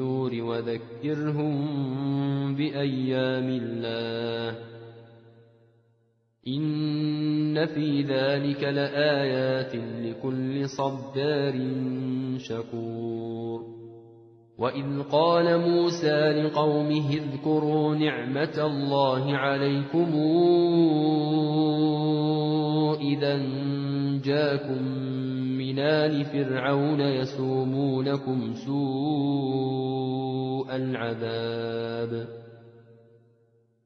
النور وذكرهم بأيام الله. إن في ذلك لآيات لكل صبار شكور. وإذ قال موسى لقومه اذكروا نعمة الله عليكم إذا جاكم من آل فرعون يسومونكم سوء العذاب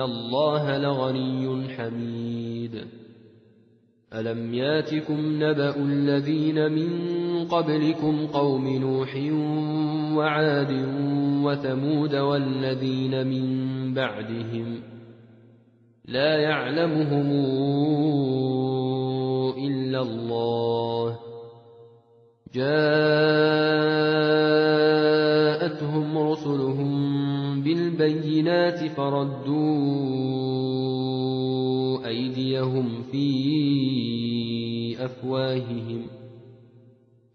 الله لغني حميد ألم ياتكم نبأ الذين من قبلكم قوم نوح وعاد وثمود والذين من بعدهم لا يعلمهم إلا الله جاءتهم بالبينات فردوا أيديهم في أفواههم.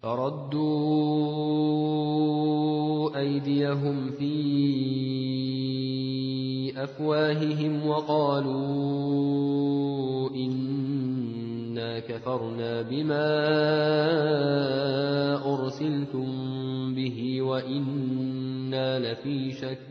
فردوا أيديهم في أفواههم وقالوا إنا كفرنا بما أرسلتم به وإنا لفي شك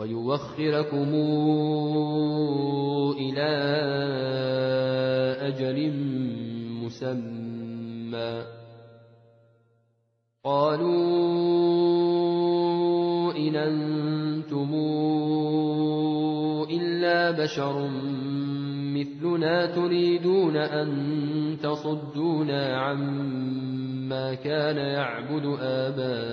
ويوخركم إلى أجل مسمى. قالوا إن أنتم إلا بشر مثلنا تريدون أن تصدونا عما كان يعبد آباؤنا.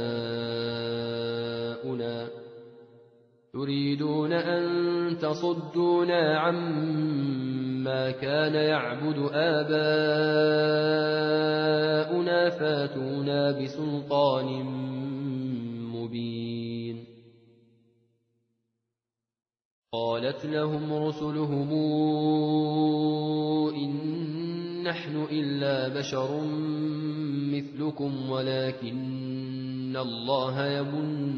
تريدون أن تصدونا عما كان يعبد آباؤنا فاتونا بسلطان مبين. قالت لهم رسلهم إن نحن إلا بشر مثلكم ولكن الله يمن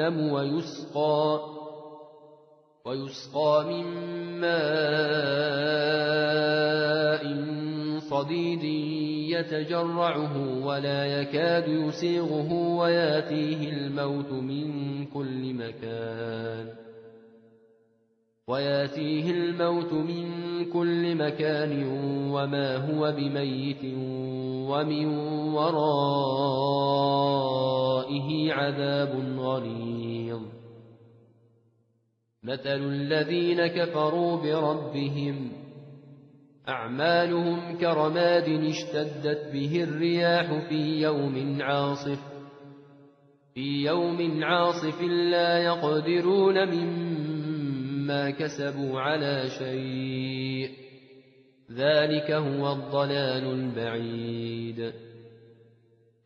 ويسقى ويسقى من ماء صديد يتجرعه ولا يكاد يسيغه ويأتيه الموت من كل مكان. وياتيه الموت من كل مكان وما هو بميت ومن ورائه عذاب غليظ. مثل الذين كفروا بربهم أعمالهم كرماد اشتدت به الرياح في يوم عاصف في يوم عاصف لا يقدرون مما كسبوا على شيء. ذلك هو الضلال البعيد.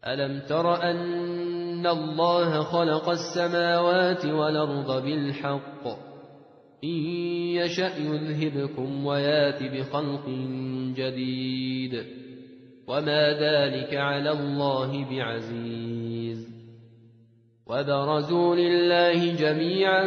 ألم تر أن الله خلق السماوات والأرض بالحق؟ إن يشأ يذهبكم ويأت بخلق جديد. وما ذلك على الله بعزيز. وبرزوا لله جميعا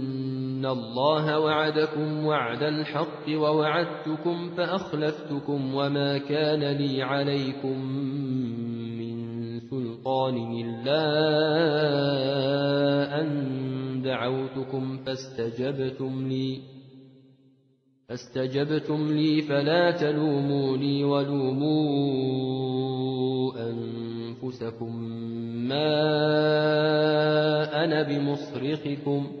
الله وعدكم وعد الحق ووعدتكم فأخلفتكم وما كان لي عليكم من سلطان إلا أن دعوتكم فاستجبتم لي فاستجبتم لي فلا تلوموني ولوموا أنفسكم ما أنا بمصرخكم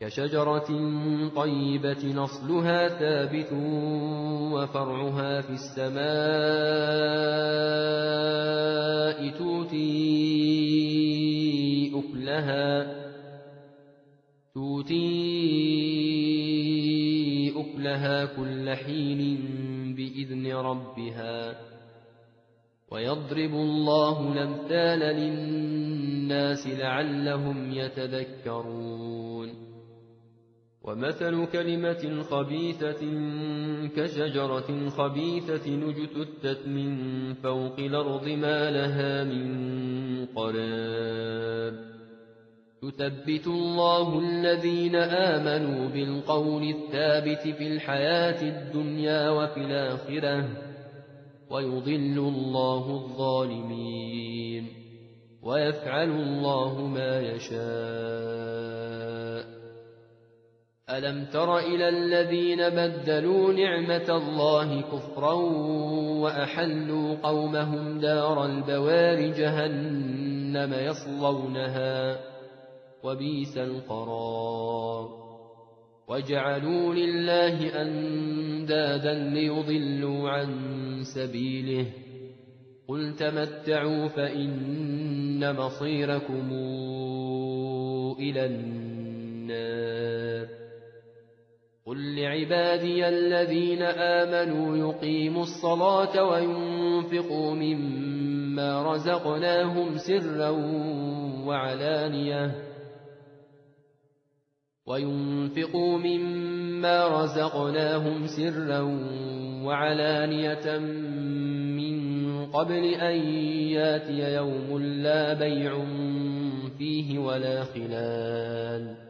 كشجرة طيبة نصلها ثابت وفرعها في السماء توتي أكلها توتي أكلها كل حين بإذن ربها. ويضرب الله الأمثال للناس لعلهم يتذكرون. ومثل كلمة خبيثة كشجرة خبيثة نجتثت من فوق الأرض ما لها من قرار يثبت الله الذين آمنوا بالقول الثابت في الحياة الدنيا وفي الآخرة ويضل الله الظالمين ويفعل الله ما يشاء. ألم تر إلى الذين بدلوا نعمة الله كفرا وأحلوا قومهم دار البوار جهنم يصلونها وبيس القرار. وجعلوا لله أندادا ليضلوا عن سبيله. قل تمتعوا فإن مصيركم إلى النار. قل لعبادي الذين آمنوا يقيموا الصلاة وينفقوا مما رزقناهم سرا وعلانيه وينفقوا مما رزقناهم سرا وعلانية من قبل أن ياتي يوم لا بيع فيه ولا خلال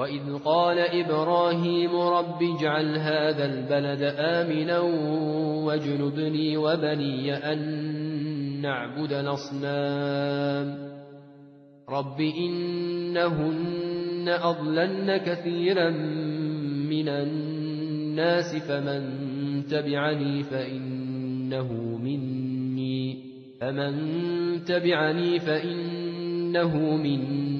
وإذ قال إبراهيم رب اجعل هذا البلد آمنا واجنبني وبني أن نعبد الأصنام رب إنهن أضلن كثيرا من الناس فمن تبعني فإنه مني فمن تبعني فإنه مني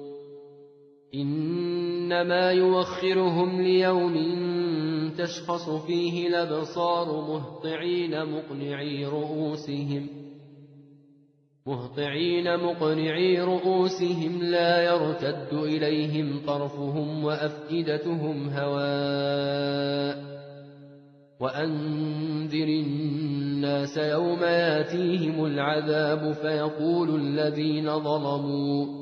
إنما يوخرهم ليوم تشخص فيه الأبصار مهطعين مقنعي رؤوسهم مهطعين مقنعي رؤوسهم لا يرتد إليهم طرفهم وأفئدتهم هواء وأنذر الناس يوم يأتيهم العذاب فيقول الذين ظلموا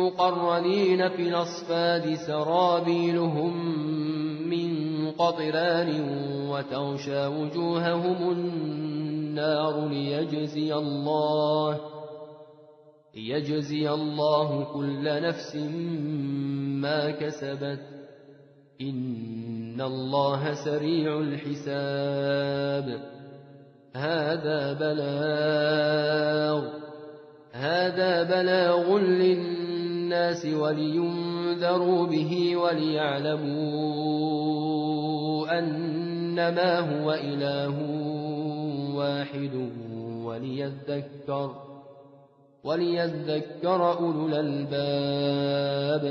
مقرنين في الأصفاد سرابيلهم من قطران وتغشى وجوههم النار ليجزي الله ليجزي الله كل نفس ما كسبت إن الله سريع الحساب هذا بلاغ هذا بلاغ للناس ولينذروا به وليعلموا أنما هو إله واحد وليذكر وليذكر أولو الألباب.